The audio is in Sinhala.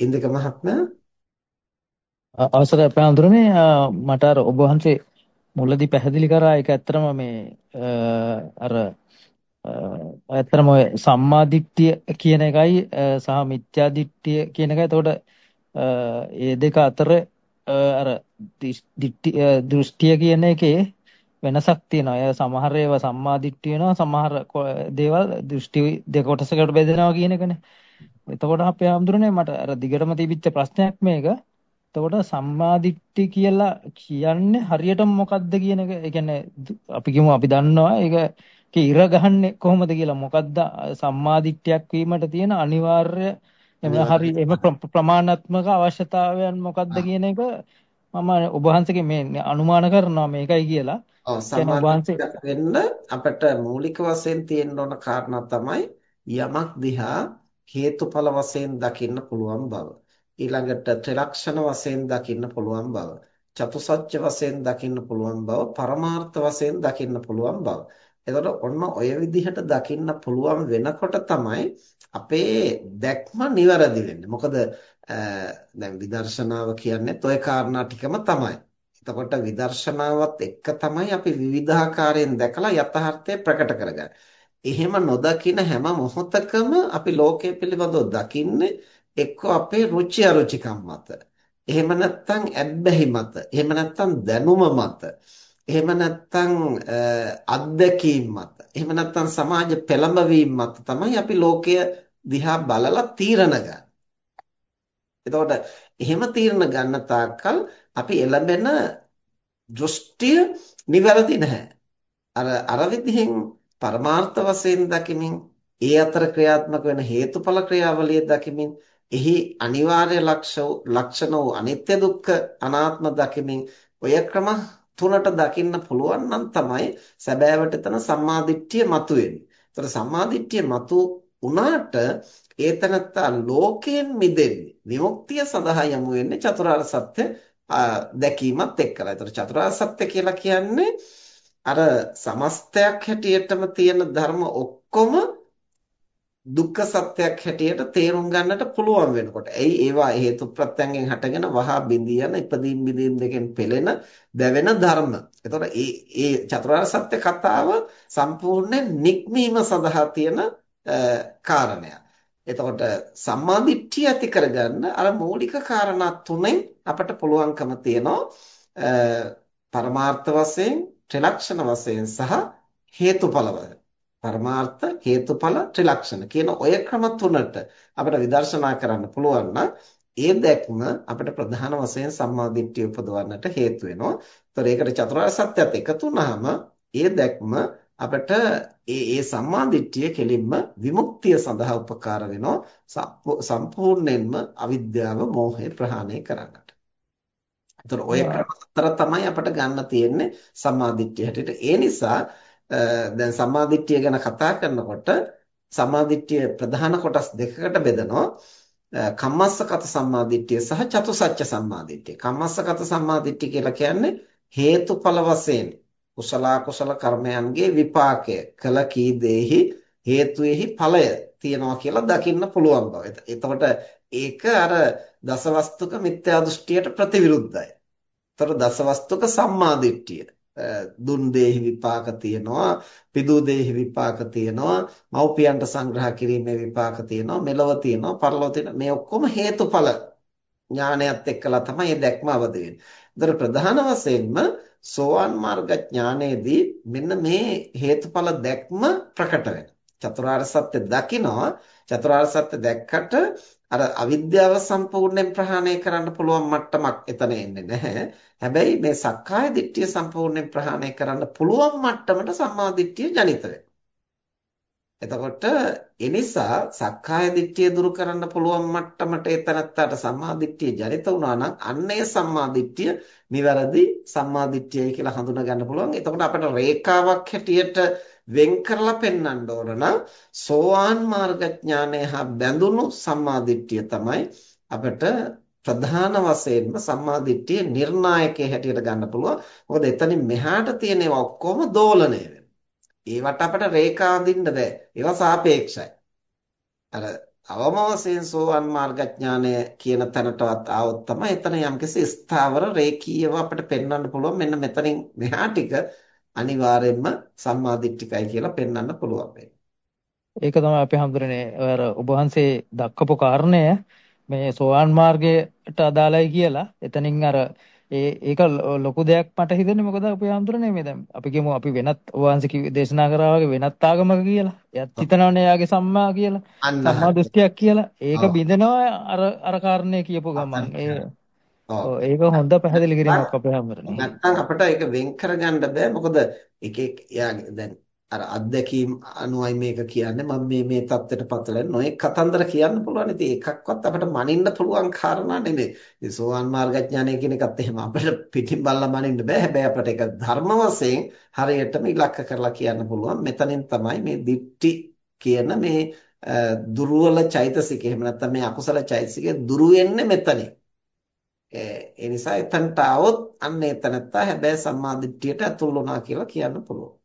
ඉන්දික මහත්මයා අවසරයි අපේ හඳුරන්නේ මට අර ඔබ වහන්සේ මුලදී පැහැදිලි කරා ඒක ඇත්තටම මේ අර ඇත්තටම ඔය සම්මාදිට්ඨිය කියන එකයි සහ මිත්‍යාදිට්ඨිය කියන එකයි එතකොට ඒ දෙක අතර අර දෘෂ්ටිය කියන එකේ වෙනසක් තියෙනවා. ඒ සමහර ඒවා සම්මාදිට්ඨිය වෙනවා සමහර දේවල් දෘෂ්ටි දෙක කොටසකට බෙදෙනවා කියන එකනේ. එතකොට අපේ හඳුරන්නේ මට අර දිගටම තිබිච්ච ප්‍රශ්නයක් මේක. එතකොට සම්මාදිට්ඨි කියලා කියන්නේ හරියටම මොකක්ද කියන එක. ඒ කියන්නේ අපි කියමු අපි දන්නවා ඒක ඉර ගහන්නේ කොහොමද කියලා. මොකද්ද සම්මාදිට්ඨියක් වීමට තියෙන අනිවාර්ය එම හරි එම ප්‍රමාණාත්මක අවශ්‍යතාවයන් මොකක්ද කියන එක මම ඔබ වහන්සේගේ මේ අනුමාන කරනවා මේකයි කියලා. ඔව් සම්මාදිට්ඨියක් වෙන්න අපිට මූලික වශයෙන් තියෙන්න ඕන කාරණා තමයි යමක් දිහා හේතුඵල වශයෙන් දකින්න පුළුවන් බව. ඊළඟට ත්‍රිලක්ෂණ වශයෙන් දකින්න පුළුවන් බව. චතුසත්‍ය වශයෙන් දකින්න පුළුවන් බව. පරමාර්ථ වශයෙන් දකින්න පුළුවන් බව. එතකොට ඔන්න ඔය විදිහට දකින්න පුළුවන් වෙනකොට තමයි අපේ දැක්ම නිවැරදි වෙන්නේ. මොකද දැන් විදර්ශනාව කියන්නේ toy කාරණා ටිකම තමයි. එතකොට විදර්ශනාවත් එක්ක තමයි අපි විවිධාකාරයෙන් දැකලා යථාර්ථය ප්‍රකට කරගන්නේ. එහෙම නොදකින හැම මොහොතකම අපි ලෝකයේ පිළිබඳව දකින්නේ එක්ක අපේ රුචි අරුචිකම් මත. එහෙම නැත්නම් ඇබ්බැහි මත. එහෙම නැත්නම් දැනුම මත. එහෙම නැත්නම් අත්දැකීම් මත. එහෙම නැත්නම් සමාජ පෙළඹවීම මත තමයි අපි ලෝකය දිහා බලලා තීරණ ගන්න. එතකොට එහෙම තීරණ ගන්න තාක්කල් අපි එළඹෙන දෘෂ්ටිය නිවැරදි නැහැ. අර අර විදිහෙන් පරමාර්ථ වශයෙන් දකිමින් ඒ අතර ක්‍රියාත්මක වෙන හේතුඵල ක්‍රියාවලිය දකිමින් එහි අනිවාර්ය ලක්ෂණ වූ අනිත්‍ය දුක්ඛ අනාත්ම දකිමින් ඔය ක්‍රම තුනට දකින්න පුළුවන් නම් තමයි සැබෑවට එතන සම්මාදිට්ඨිය මතුවෙන්නේ. ඒතර සම්මාදිට්ඨිය මතු වුණාට ඒතනත්තා ලෝකයෙන් මිදෙන්නේ විමුක්තිය සඳහා යමු වෙන්නේ චතුරාර්ය සත්‍ය දැකීමත් එක්කලා. ඒතර චතුරාර්ය සත්‍ය කියලා කියන්නේ අර සමස්තයක් හැටියටම තියෙන ධර්ම ඔක්කොම දුක්ඛ සත්‍යයක් හැටියට තේරුම් ගන්නට පුළුවන් වෙනකොට. ඇයි ඒවා හේතු ප්‍රත්‍යයෙන් හටගෙන වහා බිඳී යන ඉදීම් බිඳීම් දෙකෙන් පෙළෙන දැවෙන ධර්ම. එතකොට මේ මේ චතුරාර්ය සත්‍ය කතාව සම්පූර්ණයෙන් නික්මීම සඳහා තියෙන කාරණයක්. එතකොට සම්මාදිට්ඨිය ඇති කරගන්න අර මූලික කාරණා තුනෙන් අපට පුළුවන්කම තියෙනවා පරමාර්ථ වශයෙන්, ත්‍රිලක්ෂණ වශයෙන් සහ හේතුඵල වශයෙන් පරමාර්ථ හේතුඵල ත්‍රිලක්ෂණ කියන ඔය ක්‍රම තුනට අපිට විදර්ශනා කරන්න පුළුවන් නම් ඒ දැක්ම අපිට ප්‍රධාන වශයෙන් සම්මාදිට්ඨිය උපදවන්නට හේතු වෙනවා. ඒතර ඒකට චතුරාර්ය සත්‍යයත් එකතු වුනහම ඒ දැක්ම අපිට ඒ ඒ සම්මාදිට්ඨිය කෙලින්ම විමුක්තිය සඳහා උපකාර වෙනවා. සම්පූර්ණයෙන්ම අවිද්‍යාව, මෝහය ප්‍රහාණය කරන්නට. ඒතර ඔය අතර තමයි අපිට ගන්න තියෙන්නේ සම්මාදිට්ඨිය හැටියට. ඒ නිසා දැන් සම්මාදිට්ඨිය ගැන කතා කරනකොට සම්මාදිට්ඨිය ප්‍රධාන කොටස් දෙකකට බෙදනවා. කම්මස්සගත සම්මාදිට්ඨිය සහ චතුසත්‍ය සම්මාදිට්ඨිය. කම්මස්සගත සම්මාදිට්ඨිය කියලා කියන්නේ හේතුඵල වශයෙන් කුසල කුසල කර්මයන්ගේ විපාකය කළ කී දෙෙහි හේතුෙහි ඵලය තියනවා කියලා දකින්න පුළුවන් බව. එතකොට ඒක අර දසවස්තුක මිත්‍යා දෘෂ්ටියට ප්‍රතිවිරුද්ධයි. ඒතර දසවස්තුක සම්මාදිට්ඨිය දුන් දෙහි විපාක තියෙනවා පිදු දෙහි විපාක තියෙනවා මව්පියන්ට සංග්‍රහ කිරීමේ විපාක තියෙනවා මෙලව තියෙනවා පරලොව තියෙනවා මේ ඔක්කොම හේතුඵල ඥානයත් එක්කලා තමයි මේ දැක්ම අවදි වෙන්නේ. ඒතර ප්‍රධාන වශයෙන්ම සෝවාන් මාර්ග ඥානයේදී මෙන්න මේ හේතුඵල දැක්ම ප්‍රකට වෙනවා. චතුරාර්ය සත්‍ය දකිනවා චතුරාර්ය සත්‍ය දැක්කට අර අවිද්‍යාව සම්පූර්ණයෙන් ප්‍රහාණය කරන්න පුළුවන් මට්ටමක් එතන එන්නේ නැහැ. හැබැයි මේ සක්කාය දිට්ඨිය සම්පූර්ණයෙන් ප්‍රහාණය කරන්න පුළුවන් මට්ටමට සම්මා දිට්ඨිය ජනිත එතකොට එනිසා සක්කාය දිට්ඨිය දුරු කරන්න පුළුවන් මට්ටමට එතනත්තට සම්මා දිට්ඨිය ජනිත වුණා නම් අන්නේ සම්මා දිට්ඨිය නිවැරදි සම්මා දිට්ඨියයි කියලා හඳුනා ගන්න පුළුවන්. එතකොට අපිට රේඛාවක් හැටියට වෙන් කරලා පෙන්වන්න ඕන නම් සෝවාන් මාර්ග ඥානය හා බැඳුණු සම්මාදිට්ඨිය තමයි අපිට ප්‍රධාන වශයෙන්ම සම්මාදිට්ඨිය නිර්ණායකයේ හැටියට ගන්න පුළුවන්. මොකද එතනින් මෙහාට තියෙන ඒවා ඔක්කොම දෝලණය වෙනවා. ඒවට අපිට රේඛා අඳින්න බෑ. ඒවා සාපේක්ෂයි. අර අවම වශයෙන් සෝවන් මාර්ගඥානය කියන තැනටවත් ආවොත් තමයි එතන යම්කිසි ස්ථාවර රේඛීයව අපිට පෙන්වන්න පුළුවන් මෙන්න මෙතනින් මෙහා ටික අනිවාර්යයෙන්ම සම්මාදිට්ඨිකයි කියලා පෙන්වන්න පුළුවන් වෙන්නේ. ඒක තමයි අපි හඳුරන්නේ අර ඔබ වහන්සේ දක්වපු කාරණය මේ සෝවාන් මාර්ගයට අදාළයි කියලා. එතනින් අර ඒ ඒක ලොකු දෙයක් මට හිතෙන්නේ මොකද අපි හඳුරන්නේ මේ දැන් අපි කියමු අපි වෙනත් කිව්වේ දේශනා කරා වගේ වෙනත් ආගමක කියලා. එයත් හිතනවනේ එයාගේ සම්මා කියලා. සම්මා දෘෂ්ටියක් කියලා. ඒක බිඳනවා අර අර කාරණේ කියපු ගමන්. ඒ ඔව් ඒක හොඳ පැහැදිලි කිරීමක් අපේ හැමෝටම. නැත්තම් අපිට ඒක වෙන් කරගන්න බෑ. මොකද එක එක දැන් අර අත්දැකීම් අනුවයි මේක කියන්නේ. මම මේ මේ தත්තෙට පතලා නොඑක් කතන්දර කියන්න පුළුවන් ඉතින් එකක්වත් අපිට මනින්න පුළුවන් කාරණා නෙමෙයි. ඉතින් සෝවාන් මාර්ගඥානය කියන එකත් එහෙම අපිට පිටින් බල්ලා මනින්න බෑ. හැබැයි අපිට ඒක ධර්ම වශයෙන් හරියටම ඉලක්ක කරලා කියන්න පුළුවන්. මෙතනින් තමයි මේ දික්ටි කියන මේ දුර්වල චෛතසිකය එහෙම නැත්නම් මේ අකුසල චෛතසිකය දුරු වෙන්නේ මෙතනින්. ඒ නිසා එතනට આવොත් අන්න එතනත්තා හැබැයි සම්මා දිට්ඨියට ඇතුල් වුණා කියලා කියන්න පුළුවන්.